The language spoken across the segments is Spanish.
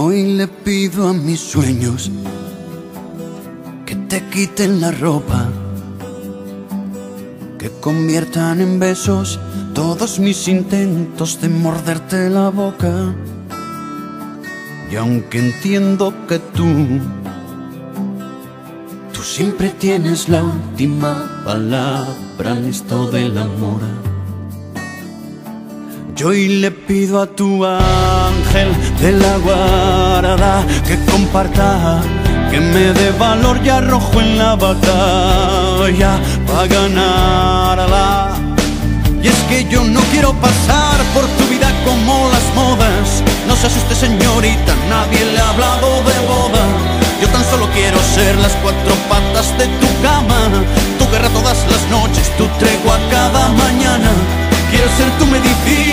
Hoy le pido a mis sueños que te quiten la ropa, que conviertan en besos todos mis intentos de morderte la boca. Y aunque entiendo que tú, tú siempre tienes la última palabra en esto del amor. Yo hoy le pido a tu ángel de la guarda que comparta, que me dé valor y arrojo en la batalla para ganarla. Y es que yo no quiero pasar por tu vida como las modas. No se asuste señorita, nadie le ha hablado de boda. Yo tan solo quiero ser las cuatro patas de tu cama, tu guerra todas las noches, tu tregua cada mañana. Quiero ser tu medicina,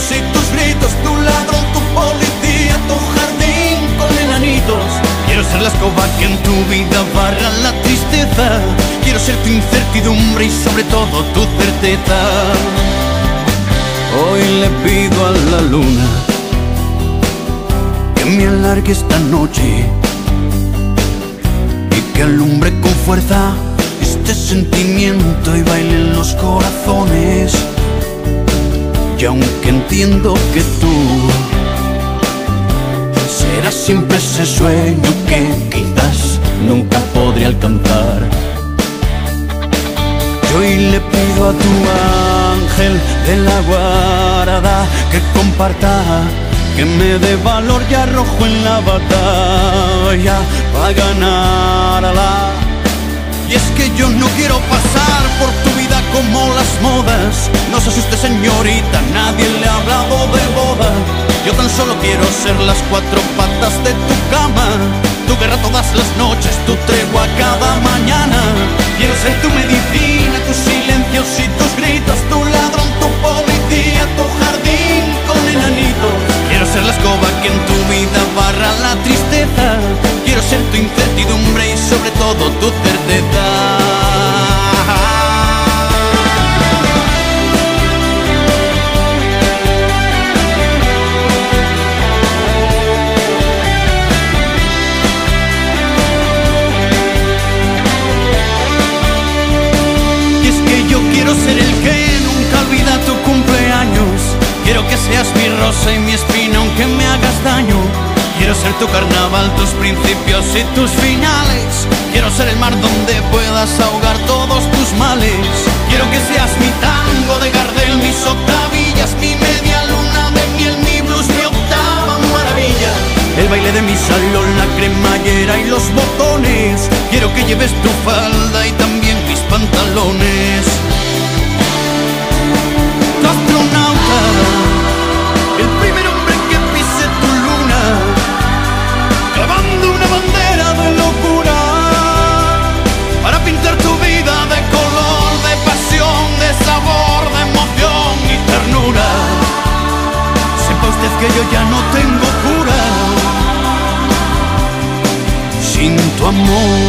silencios y tus gritos, tu ladrón, tu policía, tu jardín con enanitos. Quiero ser la escoba que en tu vida barra la tristeza. Quiero ser tu incertidumbre y sobre todo tu certeza. Hoy le pido a la luna que me alargue esta noche y que alumbre con fuerza este sentimiento y baile en los corazones. Y aunque entiendo que tú serás siempre ese sueño que quizás nunca podré alcanzar. Yo hoy le pido a tu ángel de la guarda que comparta, que me dé valor y arrojo en la batalla para ganarla. Y es que yo no quiero pasar nadie le ha hablado de boda. Yo tan solo quiero ser las cuatro patas de tu cama. Tu guerra todas las noches, tu tregua cada mañana. Quiero ser tu medicina, que yo quiero ser el que nunca olvida tu cumpleaños. Quiero que seas mi rosa y mi espina aunque me hagas daño. Quiero ser tu carnaval, tus principios y tus finales. Quiero ser el mar donde puedas ahogar todos tus males. Quiero que seas mi tango de Gardel, mis octavillas, mi media luna de miel, mi blues, mi octava maravilla. El baile de mi salón, la cremallera y los botones. Quiero que lleves tu falda y también mis pantalones. Amor.